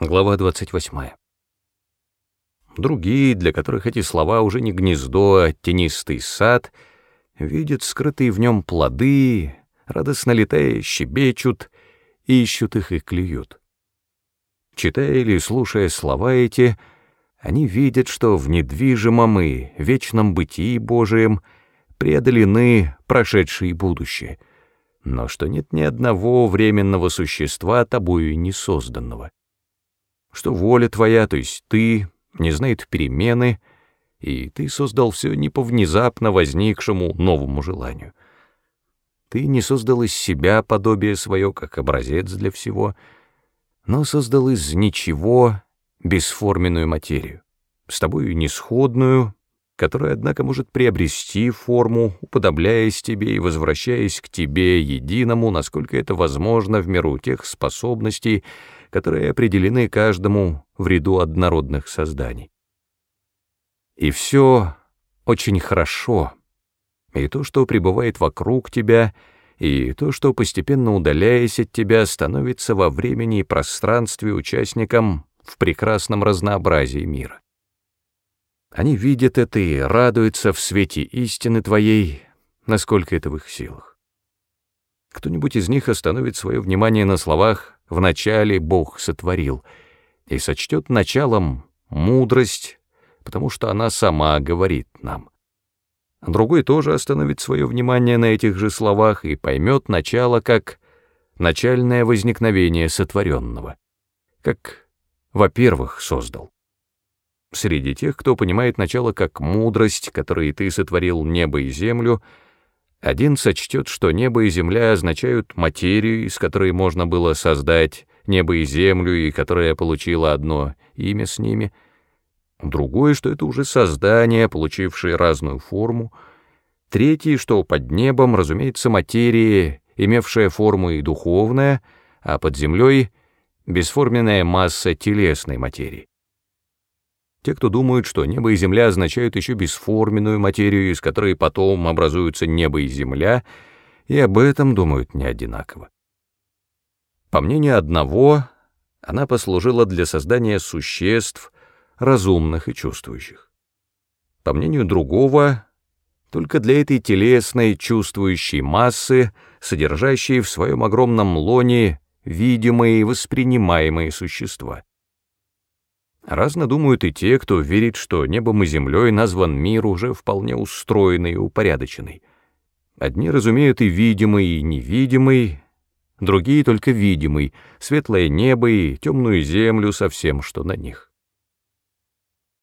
Глава 28. Другие, для которых эти слова уже не гнездо, а тенистый сад, видят скрытые в нем плоды, радостно летая, щебечут, ищут их и клюют. Читая или слушая слова эти, они видят, что в недвижимом и вечном бытии Божием преодолены прошедшие и будущее, но что нет ни одного временного существа, тобою не созданного что воля твоя, то есть ты, не знает перемены, и ты создал все не по внезапно возникшему новому желанию. Ты не создал из себя подобие свое, как образец для всего, но создал из ничего бесформенную материю, с тобою несходную, которая, однако, может приобрести форму, уподобляясь тебе и возвращаясь к тебе единому, насколько это возможно в меру тех способностей, которые определены каждому в ряду однородных созданий. И все очень хорошо, и то, что пребывает вокруг тебя, и то, что, постепенно удаляясь от тебя, становится во времени и пространстве участником в прекрасном разнообразии мира. Они видят это и радуются в свете истины твоей, насколько это в их силах. Кто-нибудь из них остановит свое внимание на словах вначале Бог сотворил, и сочтет началом мудрость, потому что она сама говорит нам. Другой тоже остановит свое внимание на этих же словах и поймет начало как начальное возникновение сотворенного, как, во-первых, создал. Среди тех, кто понимает начало как мудрость, которой ты сотворил небо и землю, — один сочтет, что небо и земля означают материю, из которой можно было создать небо и землю, и которая получила одно имя с ними. Другой, что это уже создание, получившее разную форму. Третий, что под небом, разумеется, материя, имевшая форму и духовная, а под землей — бесформенная масса телесной материи. Те, кто думают, что небо и земля означают еще бесформенную материю, из которой потом образуются небо и земля, и об этом думают не одинаково. По мнению одного, она послужила для создания существ, разумных и чувствующих. По мнению другого, только для этой телесной чувствующей массы, содержащей в своем огромном лоне видимые и воспринимаемые существа. Разно думают и те, кто верит, что небом и землей назван мир уже вполне устроенный и упорядоченный. Одни разумеют и видимый, и невидимый, другие только видимый, светлое небо и темную землю со всем, что на них.